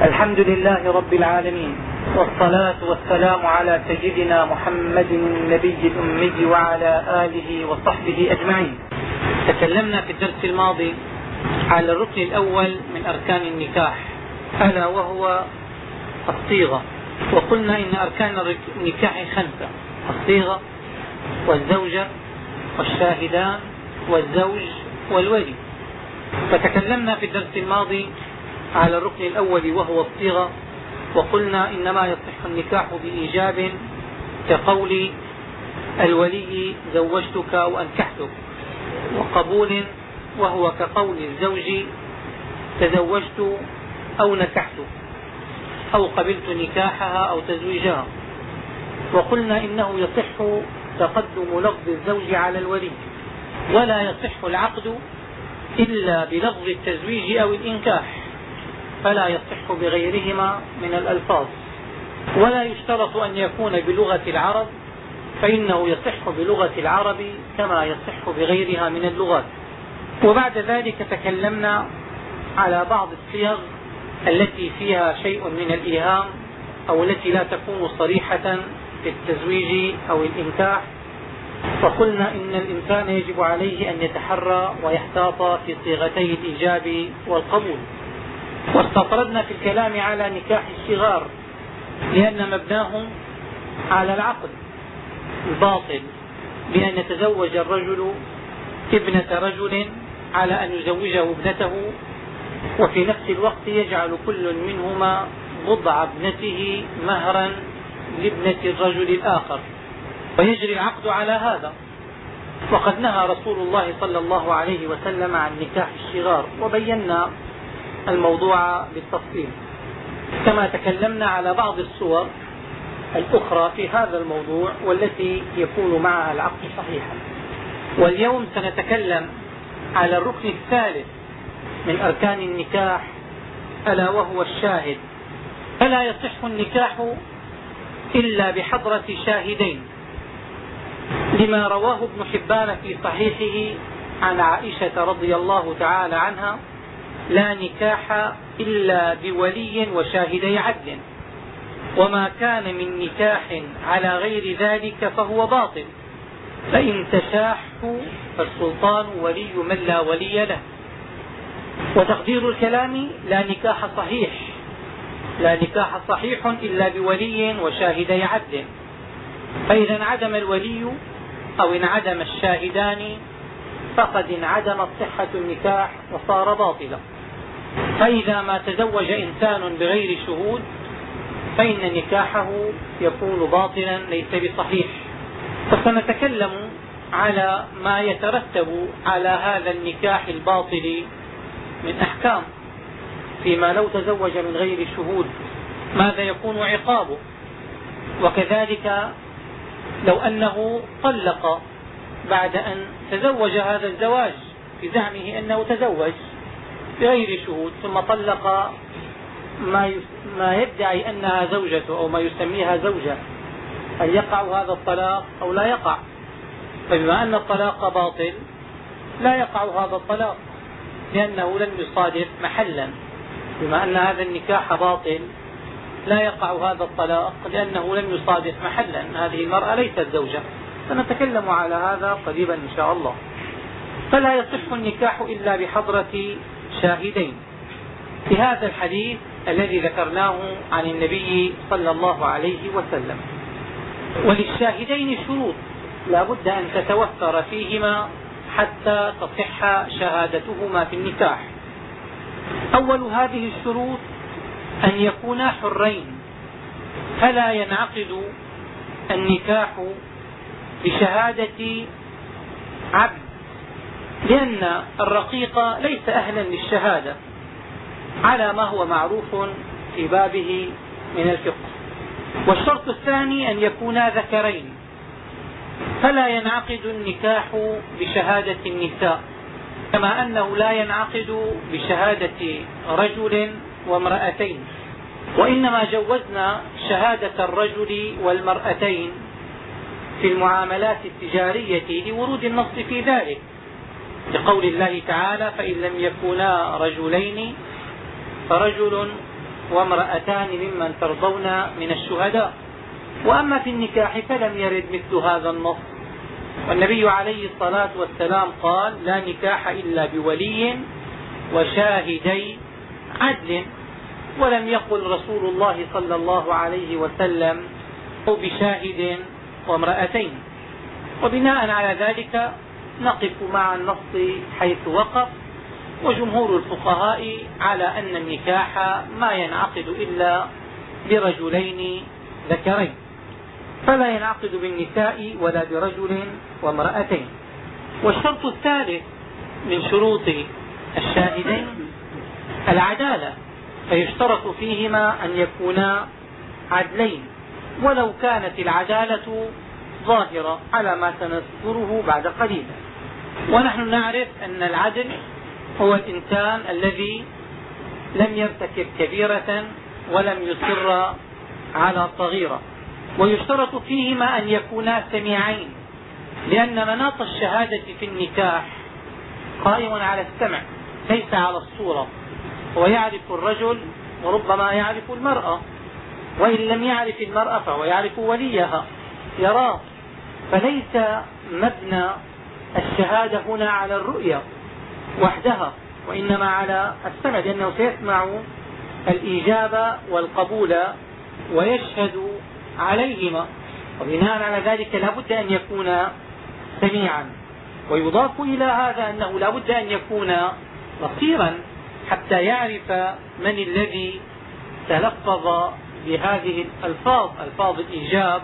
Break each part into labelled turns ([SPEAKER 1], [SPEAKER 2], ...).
[SPEAKER 1] الحمد لله رب العالمين والصلاة والسلام على سيدنا محمد النبي الأمي وعلى آله وصحبه أجمعين. تكلمنا في الدرس الماضي على الركن الأول من أركان النكاح ألا وهو الصيغة. وقلنا إن أركان النكاح خمسة الصيغة والزوجة والشاهدان والزوج والولي. فتكلمنا في الدرس الماضي على الركن الأول وهو الصيغة وقلنا إنما يصح النكاح بإيجاب كقول الولي زوجتك أو أنكحتك وقبول وهو كقول الزوج تزوجت أو نكحت أو قبلت نكاحها أو تزويجها. وقلنا إنه يصح تقدم لفظ الزوج على الولي ولا يصح العقد إلا بلفظ التزويج أو الإنكاح. فلا يصح بغيرهما من الألفاظ. ولا يشترط أن يكون بلغة العرب فإنه يصح بلغة العرب كما يصح بغيرها من اللغات. وبعد ذلك تكلمنا على بعض الصيغ التي فيها شيء من الإيهام أو التي لا تكون صريحة في التزويج أو الإنكاح. وقلنا إن الإنسان يجب عليه أن يتحرى ويحتاط في صيغتي الإيجاب والقبول. واستطردنا في الكلام على نكاح الصغار لأن مبناه على العقد الباطل بأن يتزوج الرجل ابنة رجل على أن يزوجه ابنته وفي نفس الوقت يجعل كل منهما بضع ابنته مهرا لابنة الرجل الآخر. ويجري العقد على هذا. وقد نهى رسول الله صلى الله عليه وسلم عن نكاح الشغار وبينا الموضوع بالتفصيل. كما تكلمنا على بعض الصور الأخرى في هذا الموضوع والتي يكون معها العقد صحيحا. واليوم سنتكلم على الركن الثالث من أركان النكاح ألا وهو الشاهد. فلا يصح النكاح إلا بحضرة شاهدين لما رواه ابن حبان في صحيحه عن عائشة رضي الله تعالى عنها لا نكاح إلا بولي وشاهدي عدل. وما كان من نكاح على غير ذلك فهو باطل. فإن تشاحوا فالسلطان ولي من لا ولي له. وتقدير الكلام لا نكاح صحيح. لا نكاح صحيح إلا بولي وشاهدي عدل. فإذا انعدم الولي أو انعدم الشاهدان فقد انعدمت صحة النكاح وصار باطلا. فإذا ما تزوج إنسان بغير شهود فإن نكاحه يكون باطلا ليس بصحيح. وسنتكلم على ما يترتب على هذا النكاح الباطل من أحكام. فيما لو تزوج من غير شهود ماذا يكون عقابه؟ وكذلك لو أنه طلق بعد أن تزوج هذا الزواج بزعمه أنه تزوج بغير شهود ثم طلق ما ما يدعي أنها زوجته أو ما يسميها زوجة هل يقع هذا الطلاق أو لا يقع؟ فبما أن الطلاق باطل لا يقع هذا الطلاق لأنه لم يصادف محلا. بما أن هذا النكاح باطل لا يقع هذا الطلاق لأنه لم يصادف محلا. هذه المرأة ليست زوجة. سنتكلم على هذا قريبا إن شاء الله. فلا يصح النكاح إلا بحضرة شاهدين. في هذا الحديث الذي ذكرناه عن النبي صلى الله عليه وسلم. وللشاهدين شروط. لا بد أن تتوفر فيهما حتى تصح شهادتهما في النكاح. أول هذه الشروط أن يكونا حرين. فلا ينعقد النكاح بشهادة عبد. لأن الرقيق ليس أهلا للشهادة على ما هو معروف في بابه من الفقه. والشرط الثاني أن يكونا ذكرين فلا ينعقد النكاح بشهادة النساء كما أنه لا ينعقد بشهادة رجل وامرأتين وإنما جوزنا شهادة الرجل والمرأتين في المعاملات التجارية لورود النص في ذلك. لقول الله تعالى فإن لم يكونا رجلين فرجل وامرأتان ممن ترضون من الشهداء. وأما في النكاح فلم يرد مثل هذا النص. والنبي عليه الصلاة والسلام قال لا نكاح إلا بولي وشاهدي عدل. ولم يقل رسول الله صلى الله عليه وسلم أو بشاهد وامرأتين. وبناء على ذلك نقف مع النص حيث وقف وجمهور الفقهاء على أن النكاح ما ينعقد إلا برجلين ذكرين. فلا ينعقد بالنساء ولا برجل وامرأتين. والشرط الثالث من شروط الشاهدين العدالة فيشترط فيهما أن يكونا عدلين. ولو كانت العدالة ظاهرة على ما سنذكره بعد قليل. ونحن نعرف أن العدل هو الإنسان الذي لم يرتكب كبيرة ولم يصر على صغيرة. ويشترط فيهما أن يكونا سميعين لأن مناط الشهادة في النكاح قائم على السمع ليس على الصورة. ويعرف الرجل وربما يعرف المرأة وإن لم يعرف المرأة فهو يعرف وليها يراه. فليس مبنى الشهادة هنا على الرؤية وحدها وإنما على السمع لأنه سيسمع الإيجاب والقبول ويشهد عليهما. وبناء على ذلك لا بد أن يكون سميعا. ويضاف إلى هذا أنه لا بد أن يكون بصيرا حتى يعرف من الذي تلفظ بهذه الألفاظ ألفاظ الإيجاب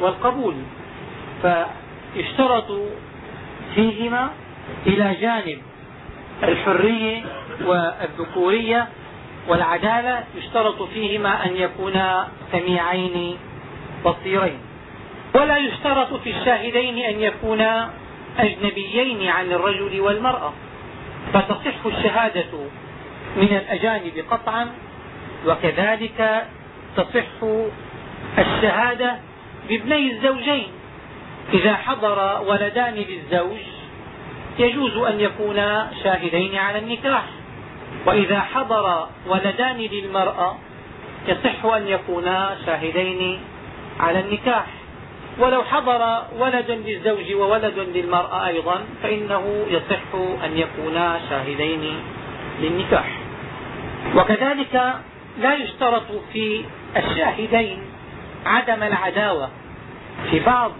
[SPEAKER 1] والقبول. فيشترط فيهما إلى جانب الحرية والذكورية والعدالة يشترط فيهما أن يكونا سميعين بصيرين. ولا يشترط في الشاهدين أن يكونا أجنبيين عن الرجل والمرأة. فتصح الشهادة من الأجانب قطعا وكذلك تصح الشهادة بابني الزوجين. إذا حضر ولدان للزوج يجوز أن يكونا شاهدين على النكاح. وإذا حضر ولدان للمرأة يصح أن يكونا شاهدين على النكاح. ولو حضر ولد للزوج وولد للمرأة أيضا فإنه يصح أن يكونا شاهدين للنكاح. وكذلك لا يشترط في الشاهدين عدم العداوة في بعض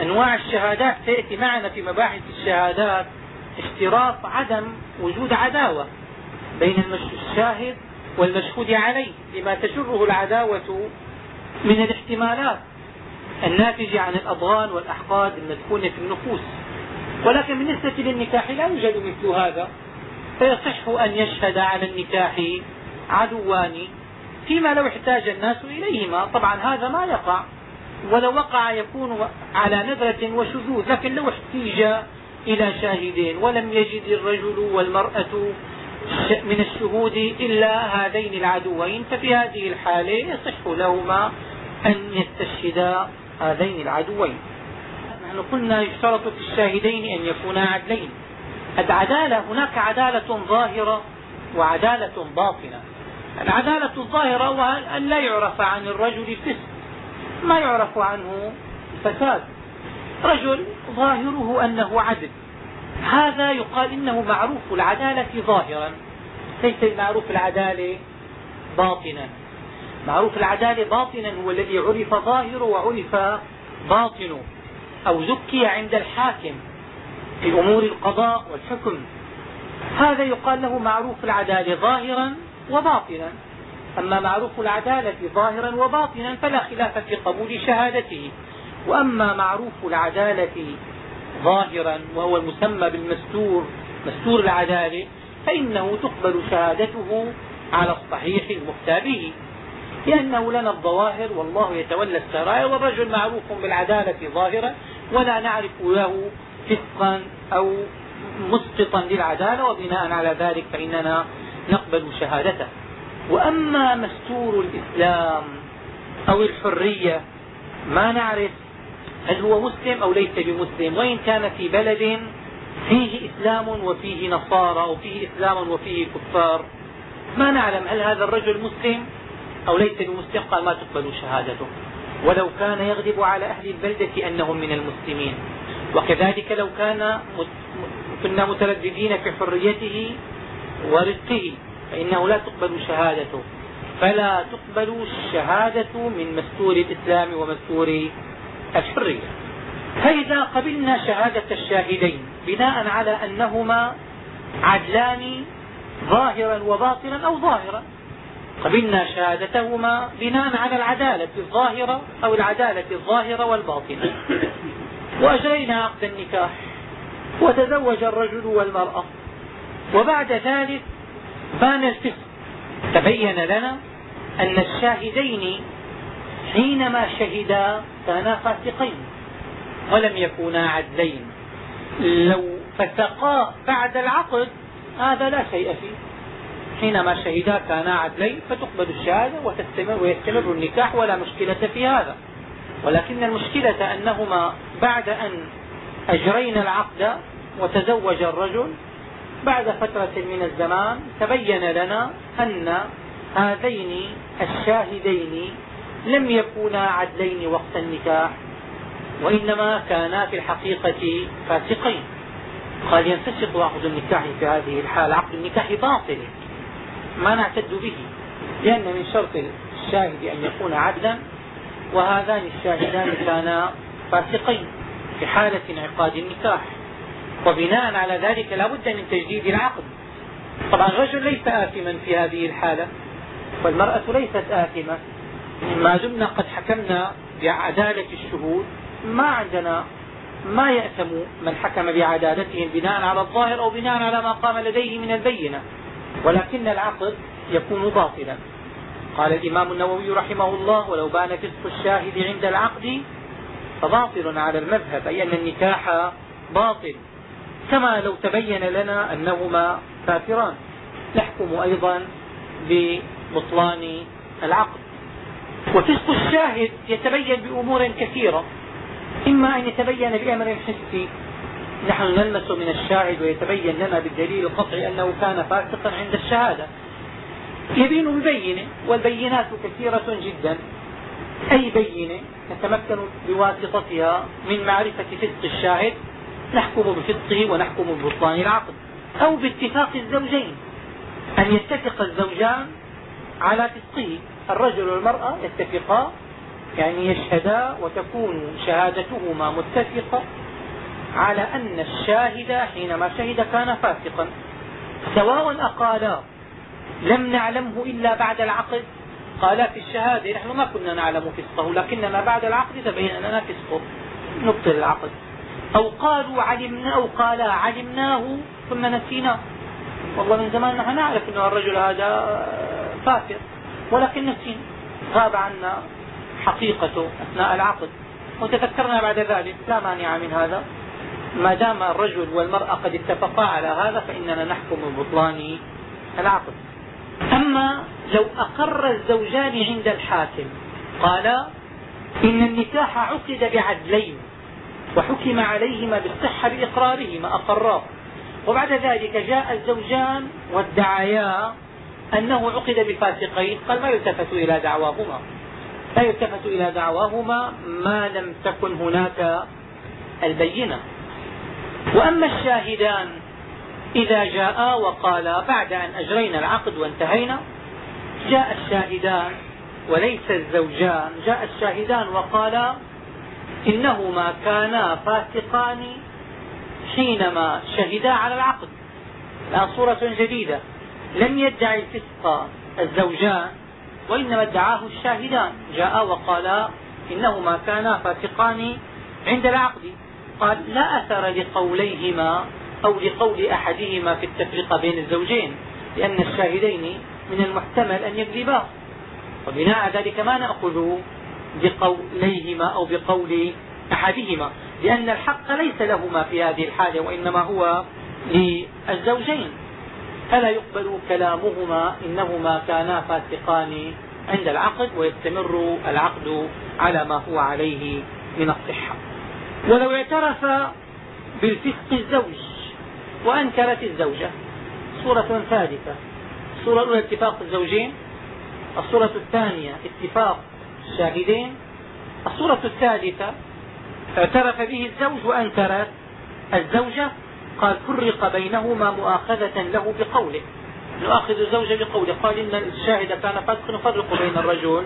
[SPEAKER 1] أنواع الشهادات سيأتي معنا في مباحث الشهادات اشتراط عدم وجود عداوة بين الشاهد والمشهود عليه لما تجره العداوة من الاحتمالات الناتجة عن الأضغان والأحقاد المدفونة في النفوس. ولكن بالنسبة للنكاح لا يوجد مثل هذا. فيصح أن يشهد على النكاح عدوان فيما لو احتاج الناس إليهما. طبعا هذا ما يقع. ولو وقع يكون على نذرة وشذوذ لكن لو احتيج إلى شاهدين ولم يجد الرجل والمرأة من الشهود إلا هذين العدوين ففي هذه الحالة يصح لهما أن يستشهدا هذين العدوين. نحن قلنا يشترط في الشاهدين أن يكونا عدلين. العدالة هناك عدالة ظاهرة وعدالة باطنة. العدالة الظاهرة هو أن لا يعرف عن الرجل فسق. ما يعرف عنه فساد. رجل ظاهره أنه عدل. هذا يقال إنه معروف العدالة ظاهرا. ليس معروف العدالة باطنا. معروف العدالة باطنا هو الذي عرف ظاهره وعرف باطنه. أو زكي عند الحاكم في أمور القضاء والحكم. هذا يقال له معروف العدالة ظاهرا وباطنا. أما معروف العدالة ظاهرا وباطنا فلا خلاف في قبول شهادته. وأما معروف العدالة ظاهرا وهو المسمى بالمستور مستور العدالة فإنه تقبل شهادته على الصحيح المفتى به. لأنه لنا الظواهر والله يتولى السرائر والرجل معروف بالعدالة ظاهرا ولا نعرف له فسقا أو مسقطا للعدالة وبناء على ذلك فإننا نقبل شهادته. وأما مستور الإسلام أو الحرية ما نعرف هل هو مسلم أو ليس بمسلم وإن كان في بلد فيه إسلام وفيه نصارى وفيه إسلام وفيه كفار ما نعلم هل هذا الرجل مسلم أو ليس بمسلم؟ قال ما تقبل شهادته. ولو كان يغلب على أهل البلدة أنهم من المسلمين. وكذلك لو كان كنا مترددين في حريته ورزقه. فإنه لا تقبل شهادته. فلا تقبل الشهادة من مستور الإسلام ومستور الحرية. فإذا قبلنا شهادة الشاهدين بناء على أنهما عدلان ظاهرا وباطلا أو ظاهرا. قبلنا شهادتهما بناء على العدالة الظاهرة أو العدالة الظاهرة والباطنة. وأجرينا عقد النكاح وتزوج الرجل والمرأة. وبعد ذلك بان الفسق تبين لنا أن الشاهدين حينما شهدا كانا فاسقين ولم يكونا عدلين. لو فسقا بعد العقد هذا لا شيء فيه. حينما شهدا كانا عدلين فتقبل الشهادة وتستمر ويستمر النكاح ولا مشكلة في هذا. ولكن المشكلة أنهما بعد أن أجرينا العقد وتزوج الرجل بعد فترة من الزمان تبين لنا أن هذين الشاهدين لم يكونا عدلين وقت النكاح وإنما كانا في الحقيقة فاسقين. قال ينفسق عقد النكاح في هذه الحالة عقد النكاح باطل. ما نعتد به لأن من شرط الشاهد أن يكون عدلا وهذان الشاهدان كانا فاسقين في حالة انعقاد النكاح. وبناء على ذلك لا بد من تجديد العقد. طبعا الرجل ليس آثما في هذه الحالة والمرأة ليست آثمة. ما دمنا قد حكمنا بعدالة الشهود ما عندنا ما يأثم من حكم بعدالتهم بناء على الظاهر أو بناء على ما قام لديه من البينة. ولكن العقد يكون باطلا. قال الإمام النووي رحمه الله ولو بان فسق الشاهد عند العقد فباطل على المذهب أي أن النكاح باطل. كما لو تبين لنا أنهما كافران. نحكم أيضا ببطلان العقد. وفسق الشاهد يتبين بأمور كثيرة. إما أن يتبين بأمر حسي نحن نلمس من الشاهد ويتبين لنا بالدليل القطعي أنه كان فاسقا عند الشهادة. يبين ببينه والبينات كثيرة جدا. أي بينة نتمكن بواسطتها من معرفة فسق الشاهد؟ نحكم بفسقه ونحكم ببطلان العقد أو باتفاق الزوجين. أن يتفق الزوجان على فسقه الرجل والمرأة يتفقا يعني يشهدا وتكون شهادتهما متفقة على أن الشاهد حينما شهد كان فاسقا. سواء أقالا لم نعلمه إلا بعد العقد. قالا في الشهادة نحن ما كنا نعلم فسقه لكننا بعد العقد تبين لنا فسقه. نبطل العقد. أو قالوا علمنا أو قالا علمناه ثم نسيناه. والله من زمان نحن نعرف أن الرجل هذا فاسق ولكن نسينا. غاب عنا حقيقته أثناء العقد. وتذكرنا بعد ذلك لا مانع من هذا. ما دام الرجل والمرأة قد اتفقا على هذا فإننا نحكم ببطلان العقد. أما لو أقر الزوجان عند الحاكم قال إن النكاح عقد بعدلين. وحكم عليهما بالصحة بإقرارهما أقراه. وبعد ذلك جاء الزوجان وادعيا أنه عقد بفاسقين قال ما يلتفت إلى دعواهما؟ لا يلتفت إلى دعواهما ما لم تكن هناك البينة. وأما الشاهدان إذا جاءا وقالا بعد أن أجرينا العقد وانتهينا جاء الشاهدان وليس الزوجان جاء الشاهدان وقالا إنهما كانا فاسقان حينما شهدا على العقد. الآن صورة جديدة. لم يدعي الفسق الزوجان وإنما ادعاه الشاهدان. جاء وقالا إنهما كانا فاسقان عند العقد. قال لا أثر لقوليهما أو لقول أحدهما في التفرقة بين الزوجين لأن الشاهدين من المحتمل أن يكذبا. وبناء ذلك ما نأخذ بقوليهما أو بقول أحدهما لأن الحق ليس لهما في هذه الحالة وإنما هو للزوجين. فلا يقبل كلامهما إنهما كانا فاسقان عند العقد ويستمر العقد على ما هو عليه من الصحة. ولو اعترف بالفسق الزوج وأنكرت الزوجة. صورة ثالثة. الصورة الأولى اتفاق الزوجين الصورة الثانية اتفاق الشاهدين. الصورة الثالثة اعترف به الزوج وأنكرت الزوجة قال فرق بينهما مؤاخذة له بقوله. نؤاخذ الزوج بقوله. قال إن الشاهد كان فسخ نفرق بين الرجل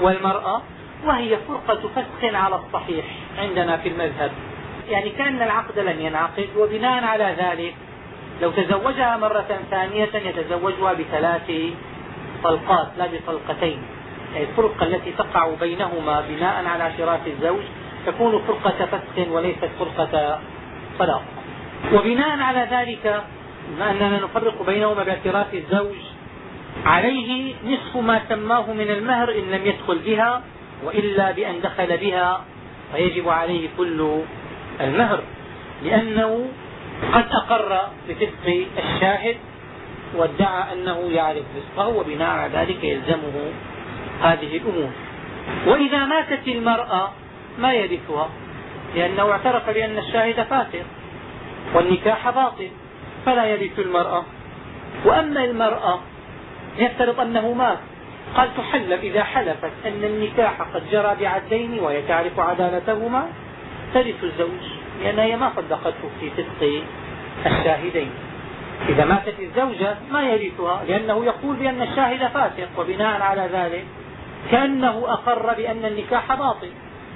[SPEAKER 1] والمرأة وهي فرقة فسخ على الصحيح عندنا في المذهب. يعني كأن العقد لم ينعقد وبناء على ذلك لو تزوجها مرة ثانية يتزوجها بثلاث طلقات لا بطلقتين. يعني الفرقة التي تقع بينهما بناء على شراك الزوج تكون فرقة فسخ وليست فرقة طلاق. وبناء على ذلك بما أننا نفرق بينهما باعتراف الزوج عليه نصف ما سماه من المهر إن لم يدخل بها وإلا بأن دخل بها فيجب عليه كل المهر. لأنه قد أقر بفسق الشاهد وادعى أنه يعرف فسقه وبناء على ذلك يلزمه هذه الأمور. وإذا ماتت المرأة ما يرثها؟ لأنه اعترف بأن الشاهد فاسق والنكاح باطل فلا يرث المرأة. وأما المرأة يفترض أنه مات. قال تحلف إذا حلفت أن النكاح قد جرى بعدلين وهي تعرف عدالتهما ترث الزوج لأنها هي ما صدقته في فسق الشاهدين. إذا ماتت الزوجة ما يرثها؟ لأنه يقول بأن الشاهد فاسق وبناء على ذلك كأنه أقر بأن النكاح باطل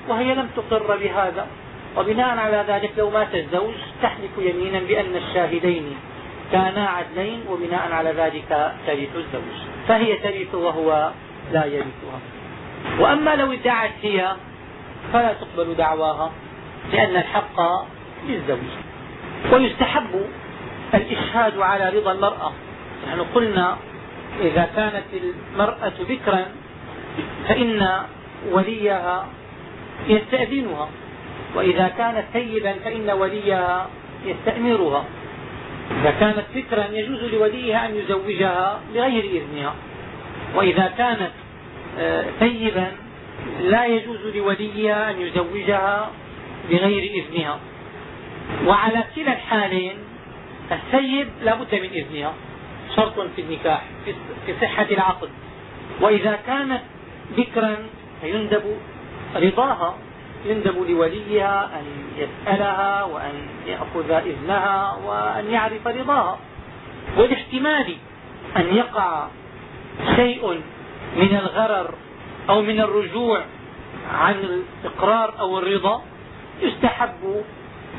[SPEAKER 1] وهي لم تقر بهذا. وبناء على ذلك لو مات الزوج تحلف يمينا بأن الشاهدين كانا عدلين وبناء على ذلك ترث الزوج. فهي ترث وهو لا يرثها. وأما لو ادعت هي فلا تقبل دعواها لأن الحق للزوج. ويستحب الإشهاد على رضا المرأة. نحن قلنا إذا كانت المرأة بكرا فإن وليها يستأذنها وإذا كانت ثيبا فإن وليها يستأمرها. إذا كانت فكرا يجوز لوليها أن يزوجها بغير إذنها. وإذا كانت آه، ثيبا لا يجوز لوليها أن يزوجها بغير إذنها. وعلى كلا الحالين الثيب لا بد من إذنها. شرط في النكاح في صحة العقد. وإذا كانت بكرا فيندب رضاها يندب لوليها أن يسألها وأن يأخذ إذنها وأن يعرف رضاها. والاحتمال أن يقع شيء من الغرر أو من الرجوع عن الإقرار أو الرضا يستحب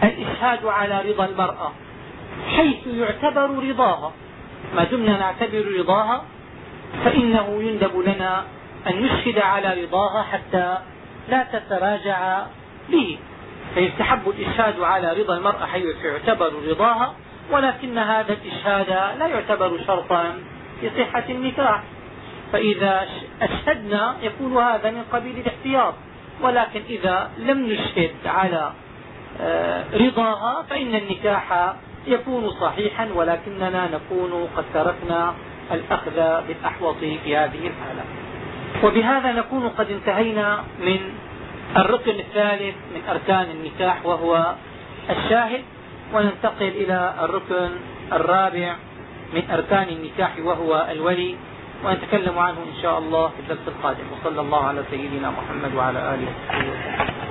[SPEAKER 1] الإشهاد على رضا المرأة حيث يعتبر رضاها. ما دمنا نعتبر رضاها فإنه يندب لنا أن نشهد على رضاها حتى لا تتراجع به. فيستحب الإشهاد على رضا المرأة حيث يعتبر رضاها ولكن هذا الإشهاد لا يعتبر شرطا في صحة النكاح. فإذا أشهدنا يكون هذا من قبيل الاحتياط ولكن إذا لم نشهد على آه، رضاها فإن النكاح يكون صحيحا ولكننا نكون قد تركنا الأخذ بالأحوط في هذه الحالة. وبهذا نكون قد انتهينا من الركن الثالث من أركان النكاح وهو الشاهد. وننتقل إلى الركن الرابع من أركان النكاح وهو الولي. ونتكلم عنه إن شاء الله في الدرس القادم. وصلى الله على سيدنا محمد وعلى آله وصحبه وسلم.